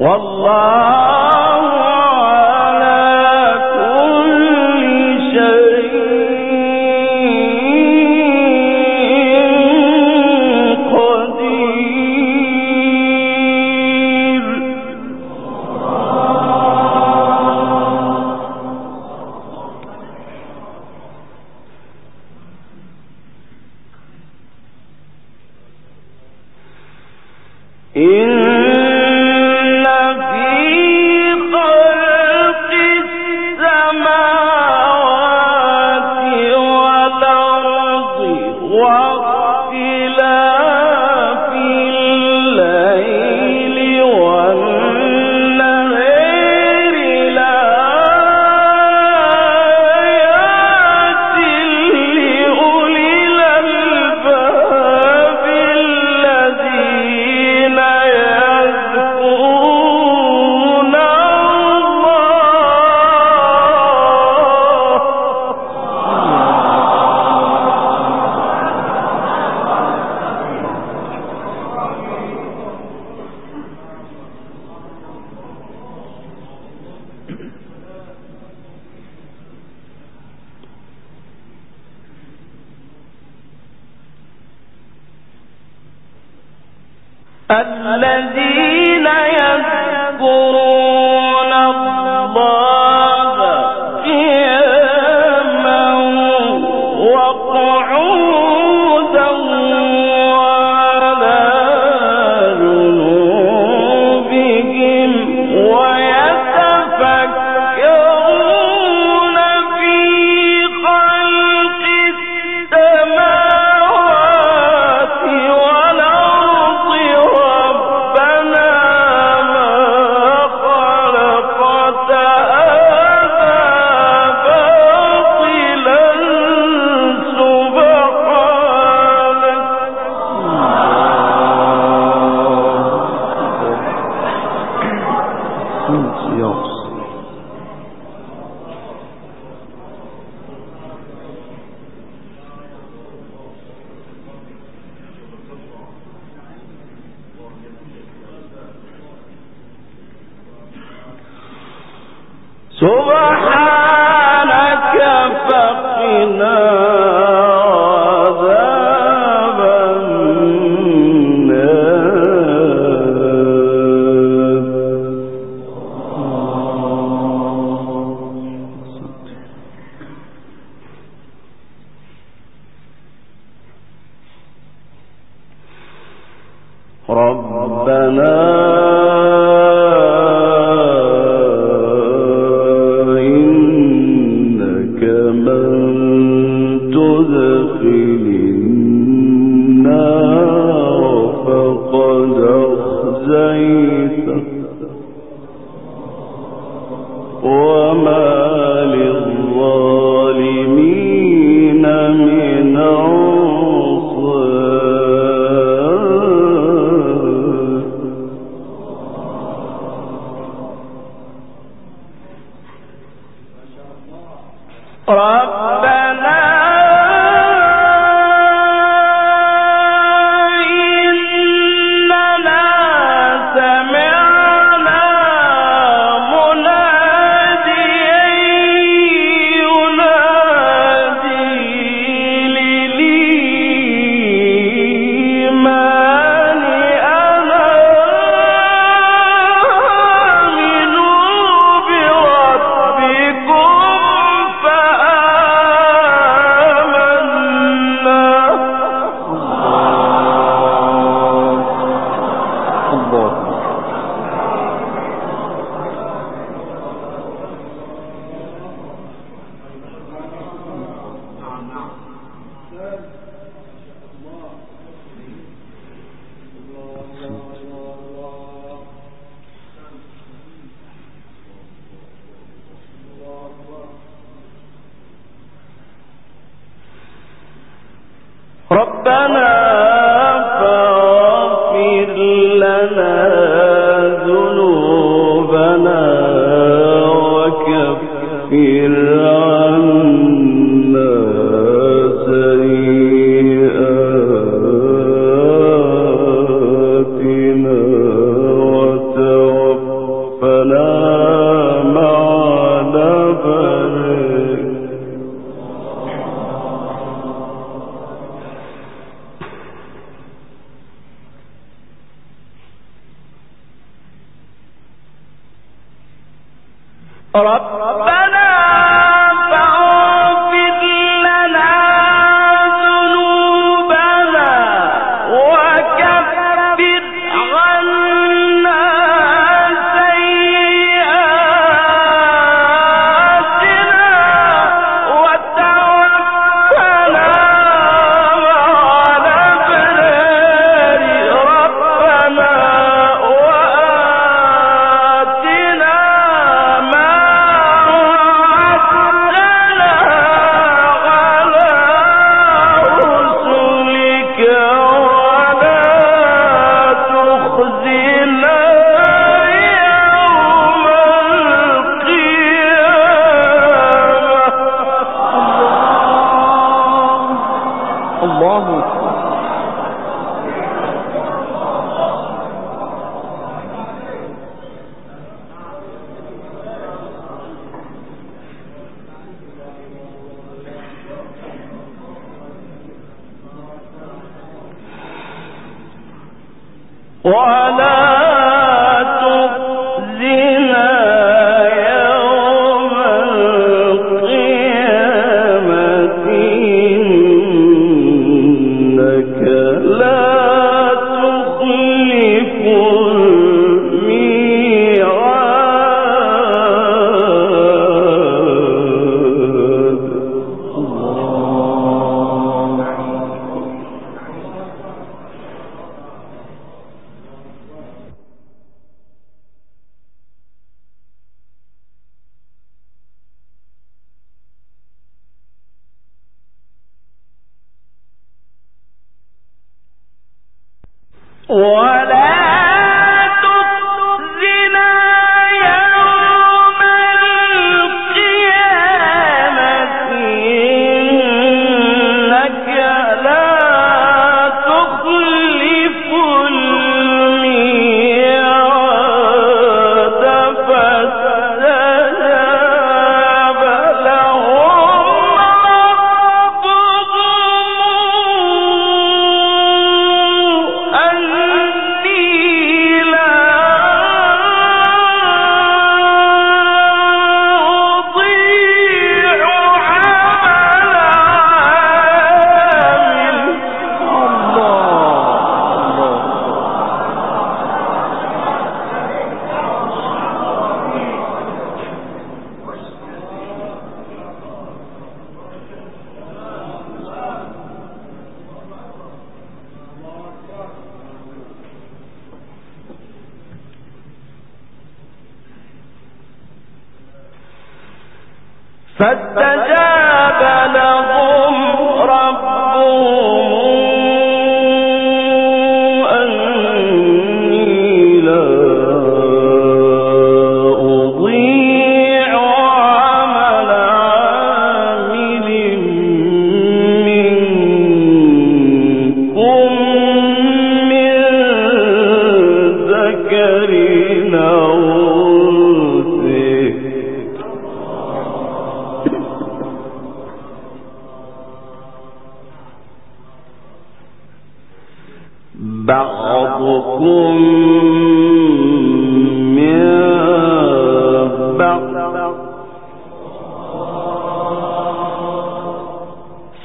والله الذين سبحانك on. vamos فاستجاب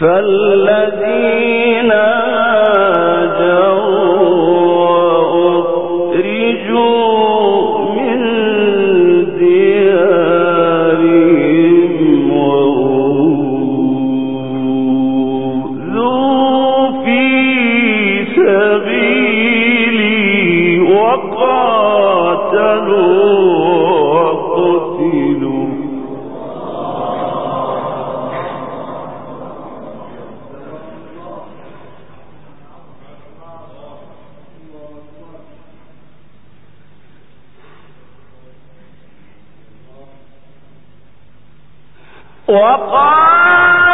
لهم ربهم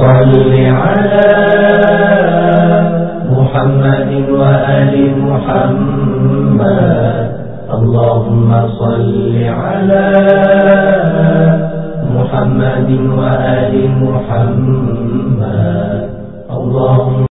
صل على محمد وآل محمد. اللهم صل على محمد وآل محمد. اللهم